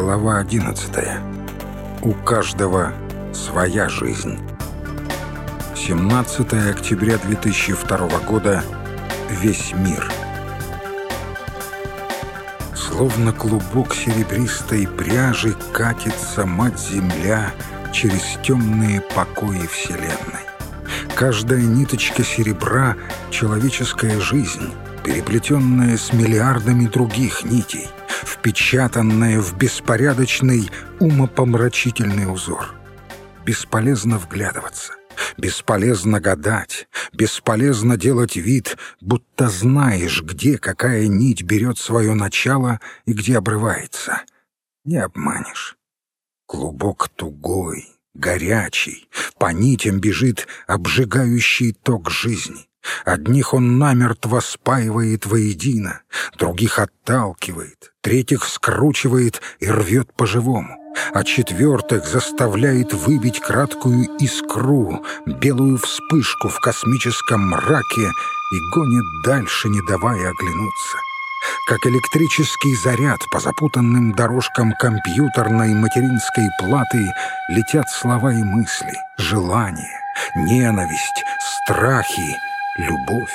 Глава 11. У каждого своя жизнь. 17 октября 2002 года. Весь мир. Словно клубок серебристой пряжи катится мать-земля через темные покои Вселенной. Каждая ниточка серебра — человеческая жизнь, переплетенная с миллиардами других нитей — впечатанное в беспорядочный умопомрачительный узор. Бесполезно вглядываться, бесполезно гадать, бесполезно делать вид, будто знаешь, где какая нить берет свое начало и где обрывается. Не обманешь. Клубок тугой, горячий, по нитям бежит обжигающий ток жизни. Одних он намертво спаивает воедино, других отталкивает, третьих скручивает и рвет по-живому, а четвертых заставляет выбить краткую искру, белую вспышку в космическом мраке и гонит дальше, не давая оглянуться. Как электрический заряд по запутанным дорожкам компьютерной материнской платы летят слова и мысли, желания, ненависть, страхи, любовь.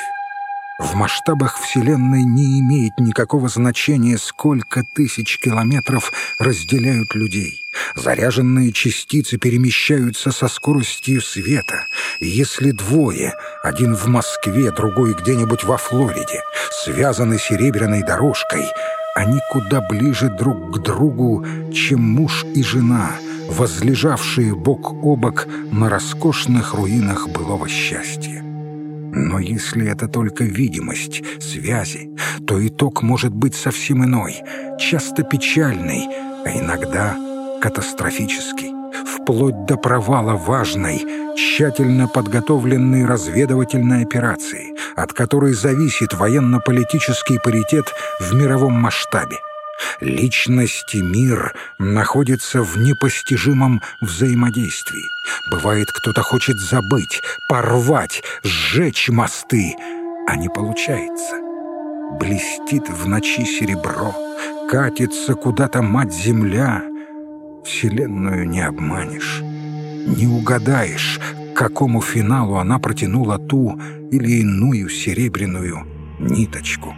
В масштабах Вселенной не имеет никакого значения, сколько тысяч километров разделяют людей. Заряженные частицы перемещаются со скоростью света. Если двое, один в Москве, другой где-нибудь во Флориде, связаны серебряной дорожкой, они куда ближе друг к другу, чем муж и жена, возлежавшие бок о бок на роскошных руинах былого счастья. Но если это только видимость, связи, то итог может быть совсем иной, часто печальный, а иногда катастрофический, вплоть до провала важной, тщательно подготовленной разведывательной операции, от которой зависит военно-политический паритет в мировом масштабе. Личность и мир находятся в непостижимом взаимодействии. Бывает, кто-то хочет забыть, порвать, сжечь мосты, а не получается. Блестит в ночи серебро, катится куда-то мать-земля. Вселенную не обманешь, не угадаешь, к какому финалу она протянула ту или иную серебряную ниточку.